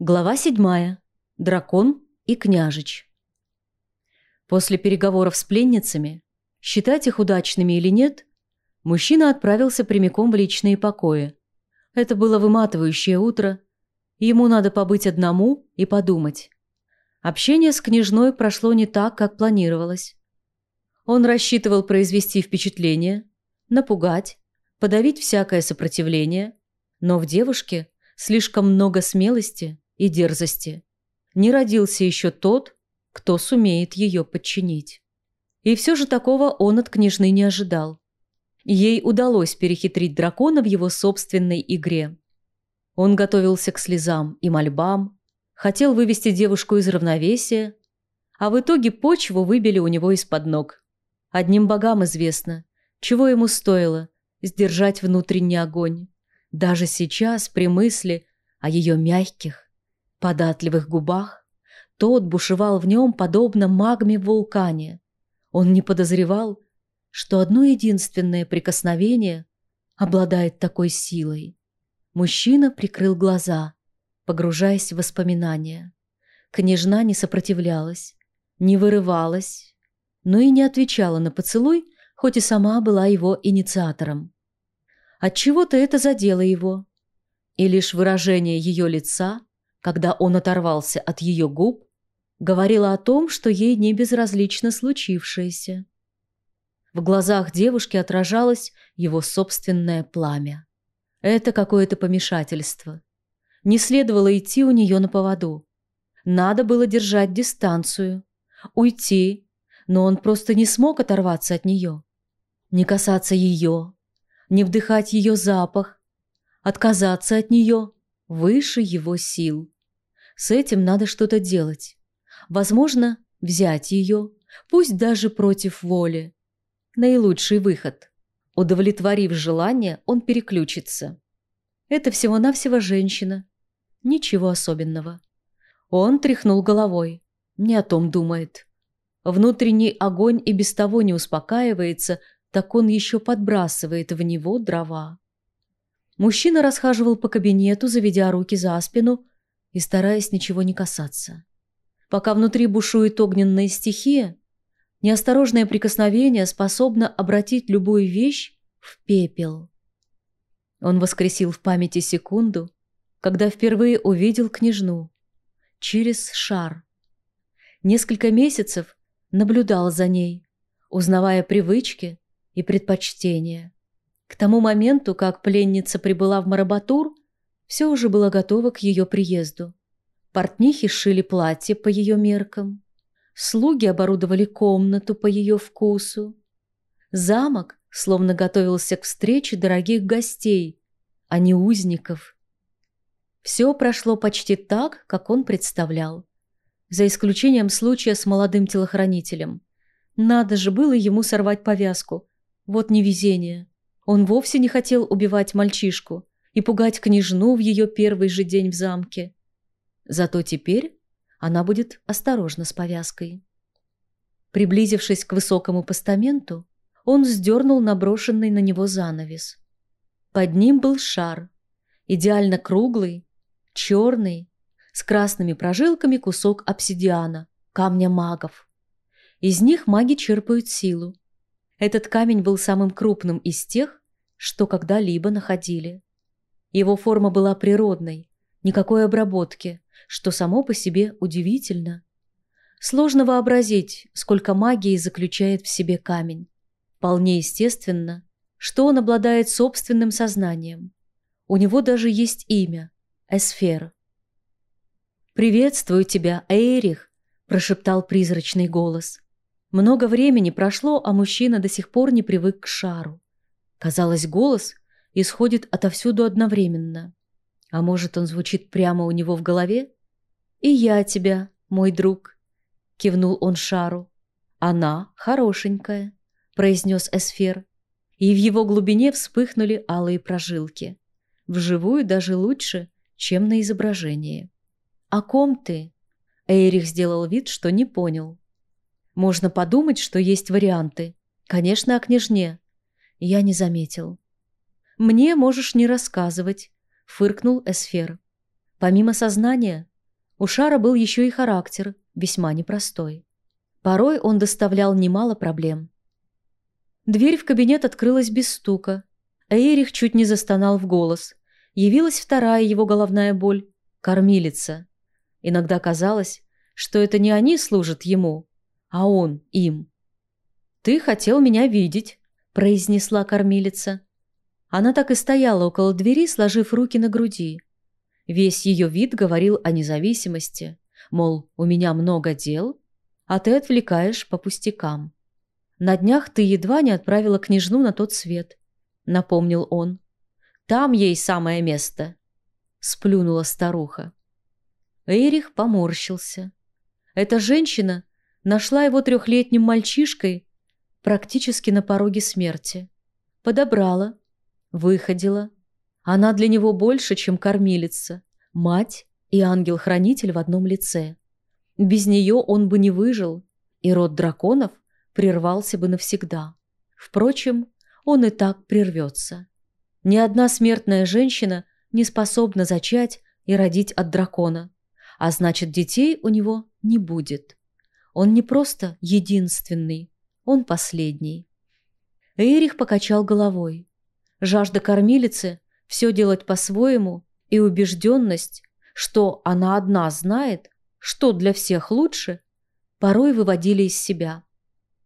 Глава седьмая. Дракон и княжич. После переговоров с пленницами, считать их удачными или нет, мужчина отправился прямиком в личные покои. Это было выматывающее утро, ему надо побыть одному и подумать. Общение с княжной прошло не так, как планировалось. Он рассчитывал произвести впечатление, напугать, подавить всякое сопротивление, но в девушке слишком много смелости – и дерзости. Не родился еще тот, кто сумеет ее подчинить. И все же такого он от княжны не ожидал. Ей удалось перехитрить дракона в его собственной игре. Он готовился к слезам и мольбам, хотел вывести девушку из равновесия, а в итоге почву выбили у него из-под ног. Одним богам известно, чего ему стоило сдержать внутренний огонь. Даже сейчас, при мысли о ее мягких, податливых губах, тот бушевал в нем подобно магме в вулкане. Он не подозревал, что одно единственное прикосновение обладает такой силой. Мужчина прикрыл глаза, погружаясь в воспоминания. Княжна не сопротивлялась, не вырывалась, но и не отвечала на поцелуй, хоть и сама была его инициатором. Отчего-то это задело его, и лишь выражение ее лица когда он оторвался от ее губ, говорила о том, что ей не безразлично случившееся. В глазах девушки отражалось его собственное пламя. Это какое-то помешательство. Не следовало идти у нее на поводу. Надо было держать дистанцию, уйти, но он просто не смог оторваться от нее. Не касаться ее, не вдыхать ее запах, отказаться от нее выше его сил. С этим надо что-то делать. Возможно, взять ее, пусть даже против воли. Наилучший выход. Удовлетворив желание, он переключится. Это всего-навсего женщина. Ничего особенного. Он тряхнул головой. Не о том думает. Внутренний огонь и без того не успокаивается, так он еще подбрасывает в него дрова. Мужчина расхаживал по кабинету, заведя руки за спину и стараясь ничего не касаться. Пока внутри бушует огненная стихия, неосторожное прикосновение способно обратить любую вещь в пепел. Он воскресил в памяти секунду, когда впервые увидел княжну через шар. Несколько месяцев наблюдал за ней, узнавая привычки и предпочтения. К тому моменту, как пленница прибыла в Марабатур, все уже было готово к ее приезду. Портнихи шили платье по ее меркам. Слуги оборудовали комнату по ее вкусу. Замок словно готовился к встрече дорогих гостей, а не узников. Все прошло почти так, как он представлял. За исключением случая с молодым телохранителем. Надо же было ему сорвать повязку. Вот невезение. Он вовсе не хотел убивать мальчишку и пугать княжну в ее первый же день в замке. Зато теперь она будет осторожна с повязкой. Приблизившись к высокому постаменту, он сдернул наброшенный на него занавес. Под ним был шар, идеально круглый, черный, с красными прожилками кусок обсидиана, камня магов. Из них маги черпают силу. Этот камень был самым крупным из тех, что когда-либо находили. Его форма была природной, никакой обработки, что само по себе удивительно. Сложно вообразить, сколько магии заключает в себе камень. Вполне естественно, что он обладает собственным сознанием. У него даже есть имя – Эсфер. «Приветствую тебя, Эйрих», – прошептал призрачный голос. Много времени прошло, а мужчина до сих пор не привык к шару. Казалось, голос исходит отовсюду одновременно. А может, он звучит прямо у него в голове? «И я тебя, мой друг», — кивнул он Шару. «Она хорошенькая», — произнес Эсфер. И в его глубине вспыхнули алые прожилки. Вживую даже лучше, чем на изображении. «О ком ты?» Эйрих сделал вид, что не понял. «Можно подумать, что есть варианты. Конечно, о княжне». Я не заметил. «Мне можешь не рассказывать», — фыркнул Эсфер. Помимо сознания, у Шара был еще и характер, весьма непростой. Порой он доставлял немало проблем. Дверь в кабинет открылась без стука. Эрих чуть не застонал в голос. Явилась вторая его головная боль – кормилица. Иногда казалось, что это не они служат ему, а он им. «Ты хотел меня видеть», – произнесла кормилица. Она так и стояла около двери, сложив руки на груди. Весь ее вид говорил о независимости, мол, у меня много дел, а ты отвлекаешь по пустякам. На днях ты едва не отправила княжну на тот свет, напомнил он. Там ей самое место, сплюнула старуха. Эрих поморщился. Эта женщина нашла его трехлетним мальчишкой практически на пороге смерти. Подобрала, выходила, она для него больше, чем кормилица, мать и ангел-хранитель в одном лице. Без нее он бы не выжил, и род драконов прервался бы навсегда. Впрочем, он и так прервется. Ни одна смертная женщина не способна зачать и родить от дракона, а значит, детей у него не будет. Он не просто единственный, он последний. Эрих покачал головой. Жажда кормилицы все делать по-своему и убежденность, что она одна знает, что для всех лучше, порой выводили из себя.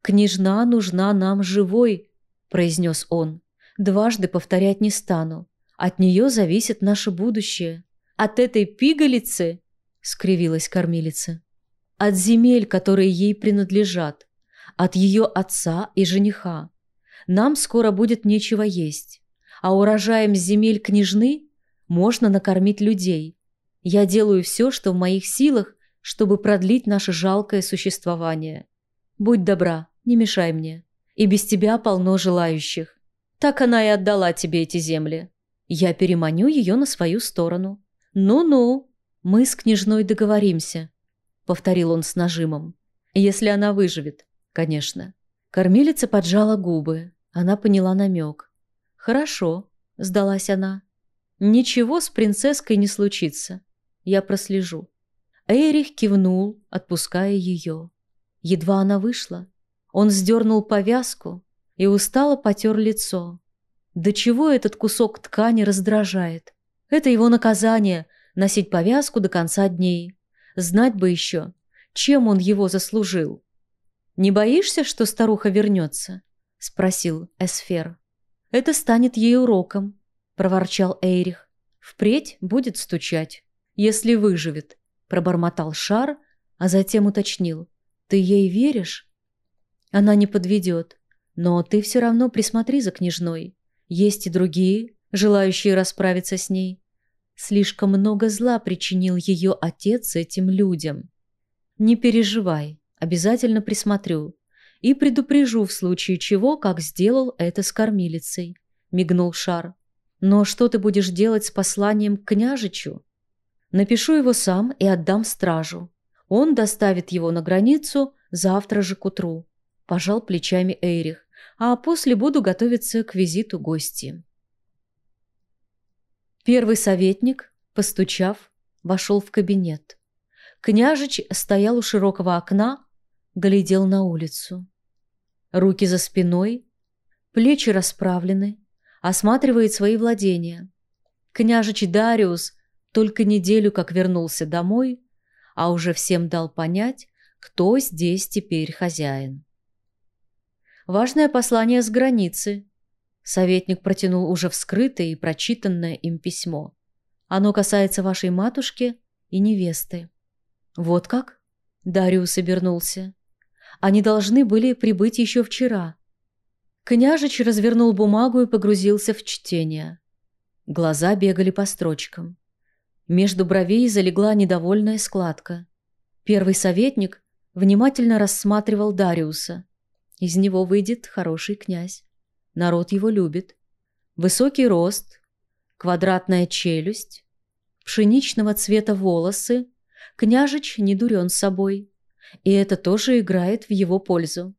«Княжна нужна нам живой», – произнес он. «Дважды повторять не стану. От нее зависит наше будущее. От этой пигалицы», – скривилась кормилица, – «от земель, которые ей принадлежат, от ее отца и жениха. Нам скоро будет нечего есть а урожаем земель княжны можно накормить людей. Я делаю все, что в моих силах, чтобы продлить наше жалкое существование. Будь добра, не мешай мне. И без тебя полно желающих. Так она и отдала тебе эти земли. Я переманю ее на свою сторону. Ну-ну, мы с княжной договоримся, — повторил он с нажимом. Если она выживет, конечно. Кормилица поджала губы. Она поняла намек. «Хорошо», — сдалась она. «Ничего с принцесской не случится. Я прослежу». Эрих кивнул, отпуская ее. Едва она вышла, он сдернул повязку и устало потер лицо. До чего этот кусок ткани раздражает? Это его наказание — носить повязку до конца дней. Знать бы еще, чем он его заслужил. «Не боишься, что старуха вернется?» — спросил Эсфер. «Это станет ей уроком», — проворчал Эйрих. «Впредь будет стучать, если выживет», — пробормотал Шар, а затем уточнил. «Ты ей веришь?» «Она не подведет, но ты все равно присмотри за княжной. Есть и другие, желающие расправиться с ней. Слишком много зла причинил ее отец этим людям. Не переживай, обязательно присмотрю и предупрежу в случае чего, как сделал это с кормилицей», — мигнул Шар. «Но что ты будешь делать с посланием к княжичу?» «Напишу его сам и отдам стражу. Он доставит его на границу завтра же к утру», — пожал плечами Эйрих, «а после буду готовиться к визиту гости». Первый советник, постучав, вошел в кабинет. Княжич стоял у широкого окна, глядел на улицу. Руки за спиной, плечи расправлены, осматривает свои владения. Княжич Дариус только неделю как вернулся домой, а уже всем дал понять, кто здесь теперь хозяин. Важное послание с границы. Советник протянул уже вскрытое и прочитанное им письмо. Оно касается вашей матушки и невесты. Вот как? Дариус обернулся. Они должны были прибыть еще вчера. Княжич развернул бумагу и погрузился в чтение. Глаза бегали по строчкам. Между бровей залегла недовольная складка. Первый советник внимательно рассматривал Дариуса. Из него выйдет хороший князь. Народ его любит. Высокий рост, квадратная челюсть, пшеничного цвета волосы. Княжич не дурен собой и это тоже играет в его пользу.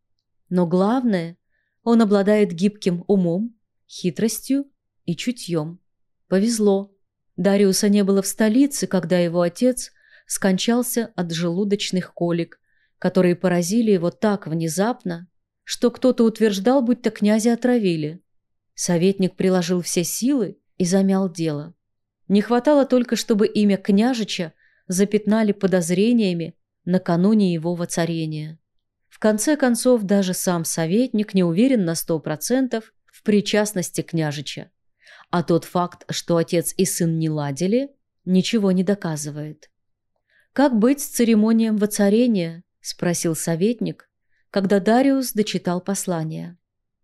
Но главное, он обладает гибким умом, хитростью и чутьем. Повезло. Дариуса не было в столице, когда его отец скончался от желудочных колик, которые поразили его так внезапно, что кто-то утверждал, будто князя отравили. Советник приложил все силы и замял дело. Не хватало только, чтобы имя княжича запятнали подозрениями накануне его воцарения. В конце концов, даже сам советник не уверен на сто процентов в причастности княжича. А тот факт, что отец и сын не ладили, ничего не доказывает. «Как быть с церемонией воцарения?» – спросил советник, когда Дариус дочитал послание.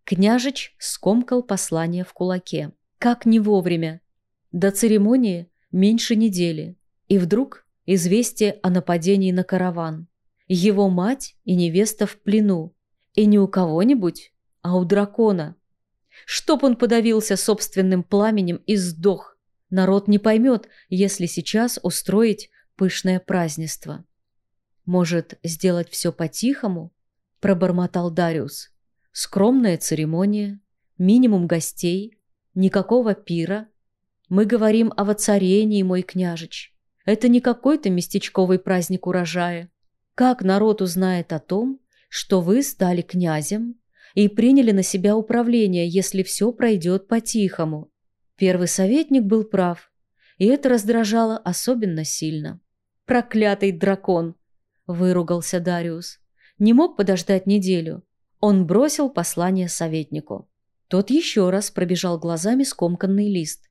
Княжич скомкал послание в кулаке. Как не вовремя. До церемонии меньше недели. И вдруг известие о нападении на караван. Его мать и невеста в плену. И не у кого-нибудь, а у дракона. Чтоб он подавился собственным пламенем и сдох. Народ не поймет, если сейчас устроить пышное празднество. «Может, сделать все по-тихому?» – пробормотал Дариус. «Скромная церемония, минимум гостей, никакого пира. Мы говорим о воцарении, мой княжич. Это не какой-то местечковый праздник урожая. Как народ узнает о том, что вы стали князем и приняли на себя управление, если все пройдет по-тихому?» Первый советник был прав, и это раздражало особенно сильно. «Проклятый дракон!» – выругался Дариус. Не мог подождать неделю. Он бросил послание советнику. Тот еще раз пробежал глазами скомканный лист.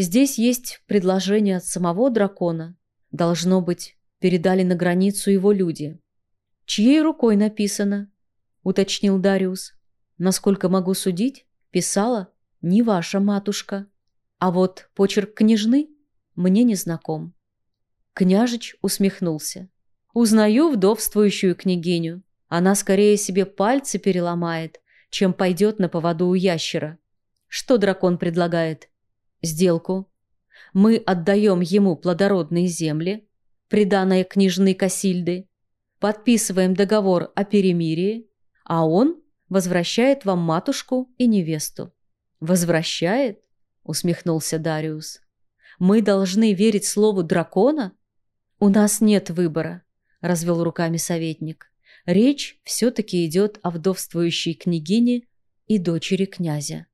Здесь есть предложение от самого дракона. Должно быть, передали на границу его люди. «Чьей рукой написано?» – уточнил Дариус. «Насколько могу судить, писала не ваша матушка. А вот почерк княжны мне не знаком». Княжич усмехнулся. «Узнаю вдовствующую княгиню. Она скорее себе пальцы переломает, чем пойдет на поводу у ящера. Что дракон предлагает? Сделку. Мы отдаем ему плодородные земли, приданное княжны Касильды, подписываем договор о перемирии, а он возвращает вам матушку и невесту». «Возвращает?» — усмехнулся Дариус. «Мы должны верить слову дракона?» «У нас нет выбора», – развел руками советник. «Речь все-таки идет о вдовствующей княгине и дочери князя».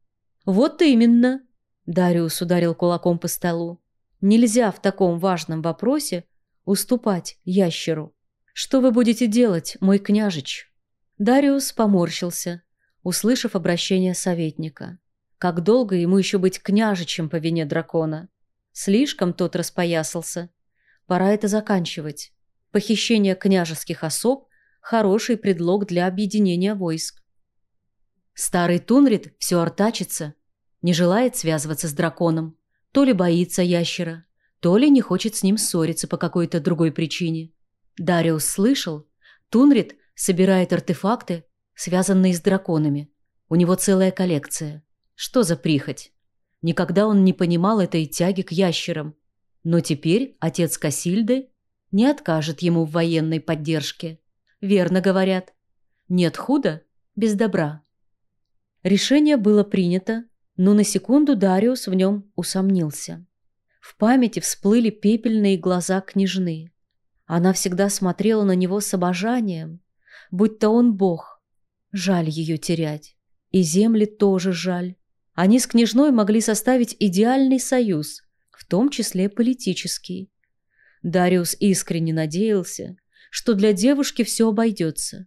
«Вот именно», – Дариус ударил кулаком по столу. «Нельзя в таком важном вопросе уступать ящеру. Что вы будете делать, мой княжич?» Дариус поморщился, услышав обращение советника. Как долго ему еще быть княжичем по вине дракона? Слишком тот распоясался. Пора это заканчивать. Похищение княжеских особ – хороший предлог для объединения войск. Старый Тунрид все артачится, не желает связываться с драконом. То ли боится ящера, то ли не хочет с ним ссориться по какой-то другой причине. Дариус слышал, Тунрид собирает артефакты, связанные с драконами. У него целая коллекция. Что за прихоть? Никогда он не понимал этой тяги к ящерам. Но теперь отец Касильды не откажет ему в военной поддержке. Верно говорят. Нет худа без добра. Решение было принято, но на секунду Дариус в нем усомнился. В памяти всплыли пепельные глаза княжны. Она всегда смотрела на него с обожанием, будто он бог. Жаль ее терять. И земли тоже жаль. Они с княжной могли составить идеальный союз, в том числе политический. Дариус искренне надеялся, что для девушки все обойдется.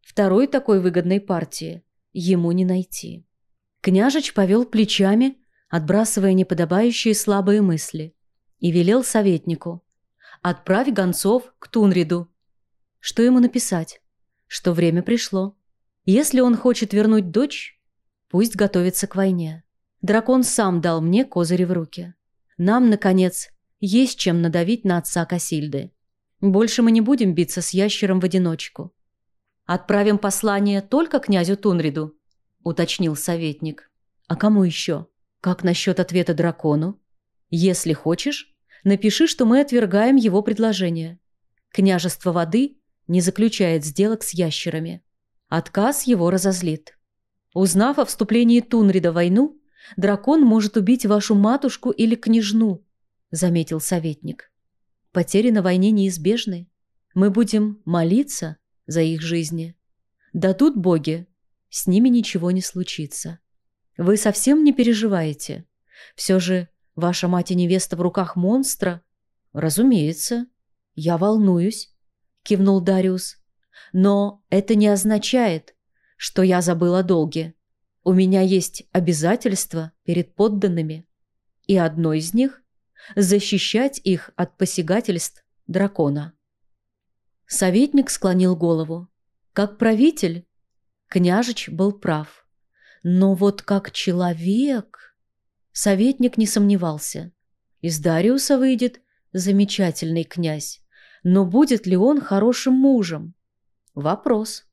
Второй такой выгодной партии ему не найти. Княжич повел плечами, отбрасывая неподобающие слабые мысли, и велел советнику «Отправь гонцов к Тунриду». Что ему написать? Что время пришло. Если он хочет вернуть дочь, пусть готовится к войне. Дракон сам дал мне козыри в руки. Нам, наконец, есть чем надавить на отца Касильды. Больше мы не будем биться с ящером в одиночку. Отправим послание только князю Тунриду, уточнил советник. А кому еще? Как насчет ответа дракону? Если хочешь, напиши, что мы отвергаем его предложение. Княжество воды не заключает сделок с ящерами. Отказ его разозлит. Узнав о вступлении Тунрида в войну, Дракон может убить вашу матушку или княжну. — заметил советник. «Потери на войне неизбежны. Мы будем молиться за их жизни. Дадут боги, с ними ничего не случится. Вы совсем не переживаете. Все же ваша мать и невеста в руках монстра? Разумеется. Я волнуюсь, кивнул Дариус. Но это не означает, что я забыл о долге. У меня есть обязательства перед подданными. И одно из них – защищать их от посягательств дракона. Советник склонил голову. Как правитель, княжич был прав. Но вот как человек... Советник не сомневался. Из Дариуса выйдет замечательный князь. Но будет ли он хорошим мужем? Вопрос.